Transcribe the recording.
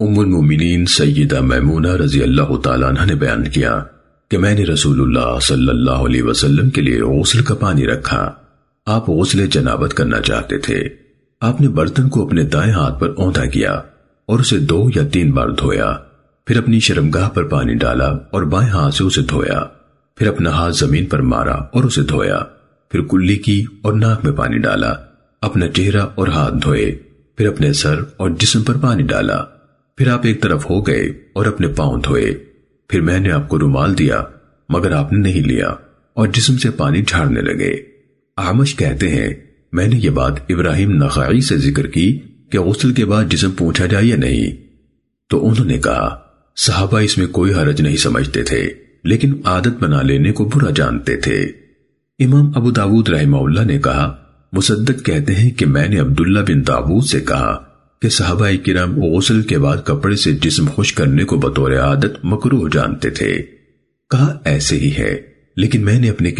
ام المومنین سیدہ میمونہ رضی اللہ تعالیٰ عنہ نے بیان کیا کہ میں نے رسول اللہ صلی اللہ علیہ وسلم کے لیے غسل کا پانی رکھا۔ آپ غسل جنابت کرنا چاہتے تھے۔ آپ نے برتن کو اپنے دائیں ہاتھ پر اوندا کیا اور اسے دو یا تین بار دھویا۔ پھر اپنی شرمگاہ پر پانی ڈالا اور بائیں ہاتھ سے اسے دھویا۔ پھر اپنا ہاتھ زمین پر مارا اور اسے دھویا۔ پھر کلی کی اور ناک میں پانی ڈالا۔ اپنا چہرہ اور ہاتھ دھوئے۔ پھر اپنے سر اور جسم پر پانی ڈالا۔ سر اور جسم پر پانی ڈالا پھر آپ ایک طرف ہو گئے اور اپنے پاؤں دھوئے۔ پھر میں نے آپ کو رومال دیا، مگر آپ نے نہیں لیا، اور جسم سے پانی جھاڑنے لگے۔ آمش کہتے ہیں، میں نے یہ بات ابراہیم نخائی سے ذکر کی کہ غسل کے بعد جسم پوچھا جائے یا نہیں۔ تو انہوں نے کہا، صحابہ اس میں کوئی حرج نہیں سمجھتے تھے، لیکن عادت بنا لینے کو برا جانتے تھے۔ امام ابو داود رحمہ اللہ نے کہ صحابہ کرام غسل کے بعد کپڑے سے جسم خوش کرنے کو بطور عادت مکروہ جانتے تھے۔ کہا، ایسے ہی ہے، لیکن میں نے اپنی